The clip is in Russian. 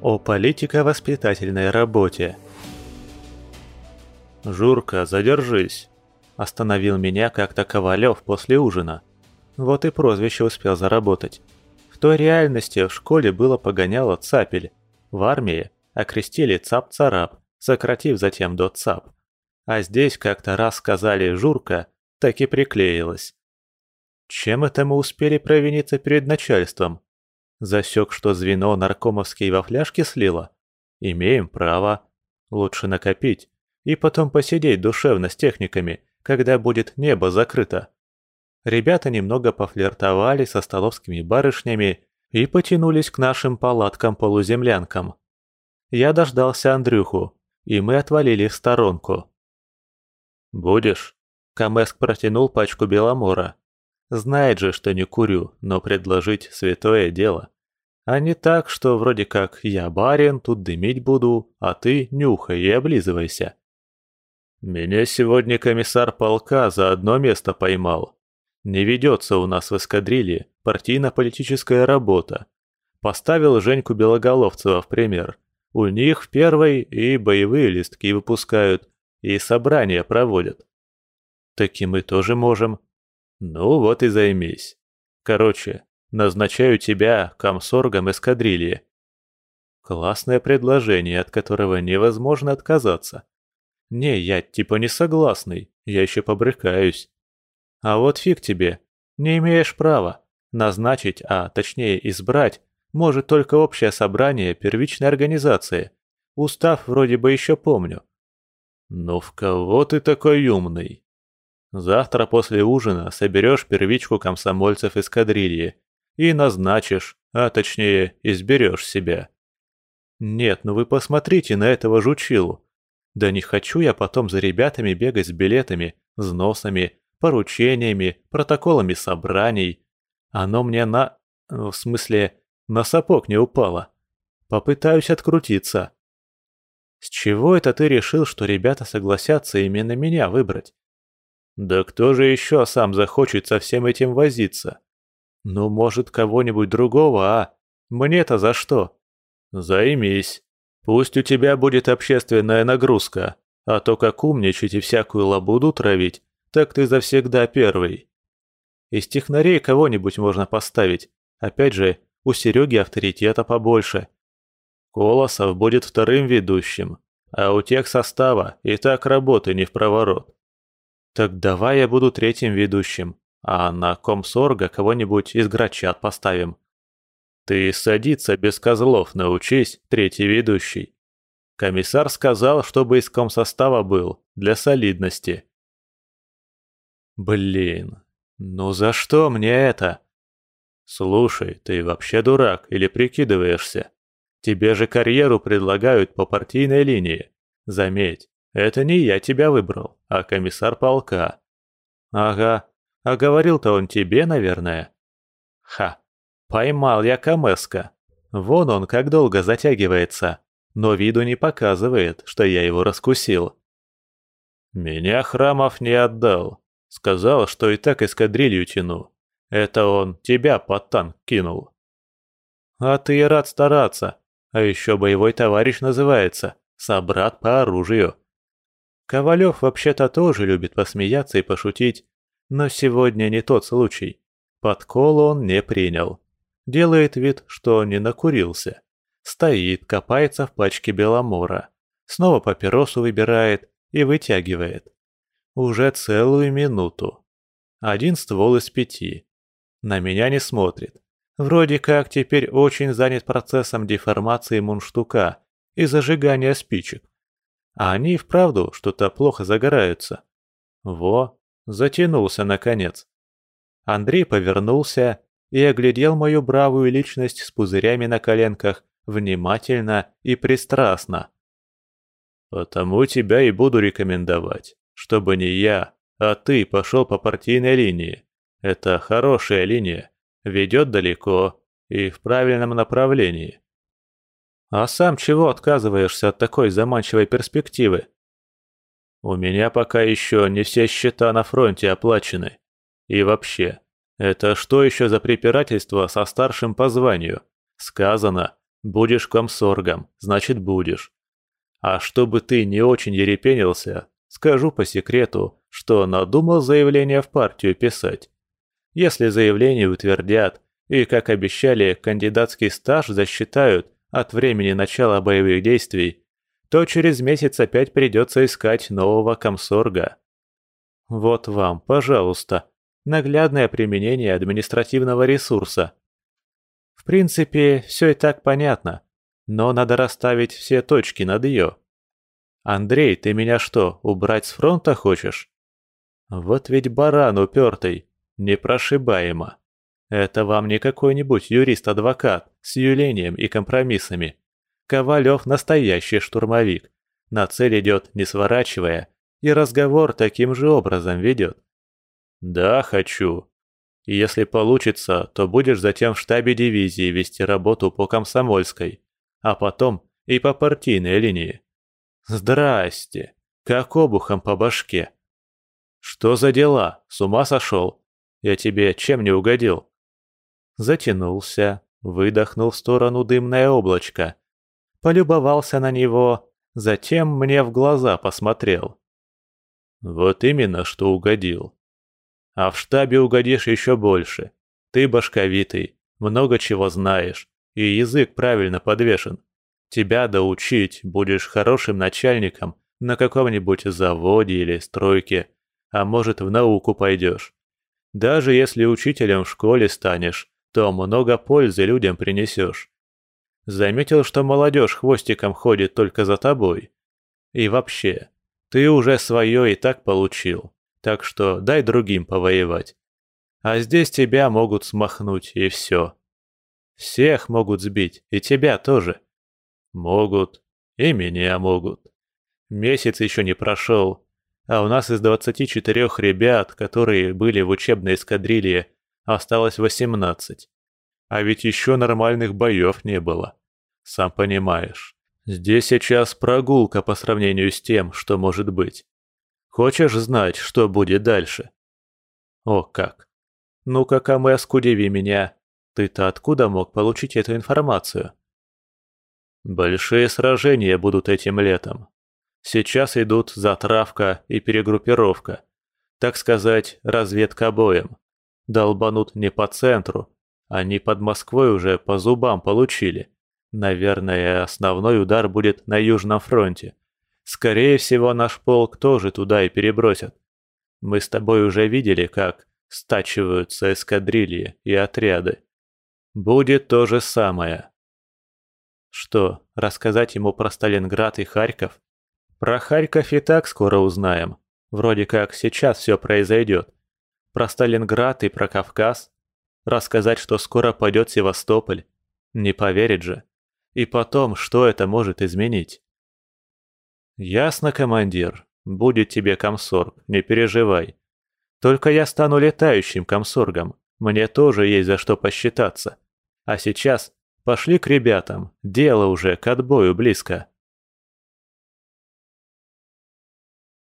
О политико-воспитательной работе. «Журка, задержись!» Остановил меня как-то Ковалев после ужина. Вот и прозвище успел заработать. В той реальности в школе было погоняло цапель. В армии окрестили цап-царап, сократив затем до цап. А здесь как-то раз сказали «журка», так и приклеилось. Чем это мы успели провиниться перед начальством? Засек, что звено наркомовские во фляжке слило? Имеем право. Лучше накопить и потом посидеть душевно с техниками, когда будет небо закрыто. Ребята немного пофлиртовали со столовскими барышнями и потянулись к нашим палаткам-полуземлянкам. Я дождался Андрюху, и мы отвалили в сторонку. «Будешь?» Камеск протянул пачку беломора. Знает же, что не курю, но предложить святое дело. А не так, что вроде как я барин, тут дымить буду, а ты нюхай и облизывайся. Меня сегодня комиссар полка за одно место поймал. Не ведется у нас в эскадрилье партийно-политическая работа. Поставил Женьку Белоголовцева в пример. У них в первой и боевые листки выпускают, и собрания проводят. Так и мы тоже можем. Ну вот и займись. Короче, назначаю тебя комсоргом эскадрильи. Классное предложение, от которого невозможно отказаться. Не, я типа не согласный, я еще побрыкаюсь. А вот фиг тебе, не имеешь права. Назначить, а точнее избрать, может только общее собрание первичной организации. Устав вроде бы еще помню. Ну в кого ты такой умный? Завтра после ужина соберешь первичку комсомольцев из кадрильи и назначишь, а точнее изберешь себя. Нет, ну вы посмотрите на этого жучилу. Да не хочу я потом за ребятами бегать с билетами, взносами, поручениями, протоколами собраний. Оно мне на... в смысле, на сапог не упало. Попытаюсь открутиться. С чего это ты решил, что ребята согласятся именно меня выбрать? Да кто же еще сам захочет со всем этим возиться? Ну, может, кого-нибудь другого, а? Мне-то за что? Займись. Пусть у тебя будет общественная нагрузка, а то как умничать и всякую лабуду травить, так ты завсегда первый. Из технарей кого-нибудь можно поставить. Опять же, у Сереги авторитета побольше. Колосов будет вторым ведущим, а у тех состава и так работы не в проворот. Так давай я буду третьим ведущим, а на комсорга кого-нибудь из грачат поставим. Ты садиться без козлов научись, третий ведущий. Комиссар сказал, чтобы из комсостава был, для солидности. Блин, ну за что мне это? Слушай, ты вообще дурак или прикидываешься? Тебе же карьеру предлагают по партийной линии. Заметь, это не я тебя выбрал, а комиссар полка. Ага, а говорил-то он тебе, наверное. Ха, поймал я Камеска. Вон он как долго затягивается, но виду не показывает, что я его раскусил. Меня Храмов не отдал. Сказал, что и так эскадрилью тяну. Это он тебя под танк кинул. А ты рад стараться. А еще боевой товарищ называется. Собрат по оружию. Ковалев вообще-то тоже любит посмеяться и пошутить, но сегодня не тот случай. Подкол он не принял. Делает вид, что не накурился. Стоит, копается в пачке беломора. Снова папиросу выбирает и вытягивает. Уже целую минуту. Один ствол из пяти. На меня не смотрит. Вроде как теперь очень занят процессом деформации мундштука и зажигания спичек. А они и вправду что-то плохо загораются. Во, затянулся наконец. Андрей повернулся и оглядел мою бравую личность с пузырями на коленках внимательно и пристрастно. «Потому тебя и буду рекомендовать, чтобы не я, а ты пошел по партийной линии. Это хорошая линия, ведет далеко и в правильном направлении. А сам чего отказываешься от такой заманчивой перспективы? У меня пока еще не все счета на фронте оплачены. И вообще, это что еще за препирательство со старшим по званию? Сказано, Будешь комсоргом, значит будешь. А чтобы ты не очень ерепенился, скажу по секрету, что надумал заявление в партию писать. Если заявление утвердят и, как обещали, кандидатский стаж засчитают от времени начала боевых действий, то через месяц опять придется искать нового комсорга. Вот вам, пожалуйста, наглядное применение административного ресурса. В принципе, все и так понятно, но надо расставить все точки над «ё». «Андрей, ты меня что, убрать с фронта хочешь?» Вот ведь баран упертый, непрошибаемо. Это вам не какой-нибудь юрист-адвокат с юлением и компромиссами. Ковалев настоящий штурмовик. На цель идет, не сворачивая, и разговор таким же образом ведет. «Да, хочу. И если получится, то будешь затем в штабе дивизии вести работу по комсомольской, а потом и по партийной линии. Здрасте, как обухом по башке. Что за дела? С ума сошел? Я тебе чем не угодил?» Затянулся, выдохнул в сторону дымное облачко, полюбовался на него, затем мне в глаза посмотрел. «Вот именно, что угодил. А в штабе угодишь еще больше. Ты башковитый, много чего знаешь, и язык правильно подвешен. Тебя доучить будешь хорошим начальником на каком-нибудь заводе или стройке, а может в науку пойдешь. Даже если учителем в школе станешь, то много пользы людям принесешь. Заметил, что молодежь хвостиком ходит только за тобой. И вообще, ты уже свое и так получил, так что дай другим повоевать. А здесь тебя могут смахнуть, и все. Всех могут сбить, и тебя тоже. Могут, и меня могут. Месяц еще не прошел, а у нас из 24 ребят, которые были в учебной эскадрилье, осталось 18. А ведь еще нормальных боев не было. Сам понимаешь, здесь сейчас прогулка по сравнению с тем, что может быть. Хочешь знать, что будет дальше? О как. Ну-ка, Камэск, удиви меня. Ты-то откуда мог получить эту информацию? Большие сражения будут этим летом. Сейчас идут затравка и перегруппировка. Так сказать, разведка боем. Долбанут не по центру. Они под Москвой уже по зубам получили. Наверное, основной удар будет на Южном фронте. Скорее всего, наш полк тоже туда и перебросят. Мы с тобой уже видели, как стачиваются эскадрильи и отряды. Будет то же самое. Что, рассказать ему про Сталинград и Харьков? Про Харьков и так скоро узнаем. Вроде как сейчас все произойдет. Про Сталинград и про Кавказ. Рассказать, что скоро пойдет Севастополь. Не поверит же. И потом, что это может изменить? Ясно, командир. Будет тебе комсорг, не переживай. Только я стану летающим комсоргом. Мне тоже есть за что посчитаться. А сейчас пошли к ребятам, дело уже к отбою близко.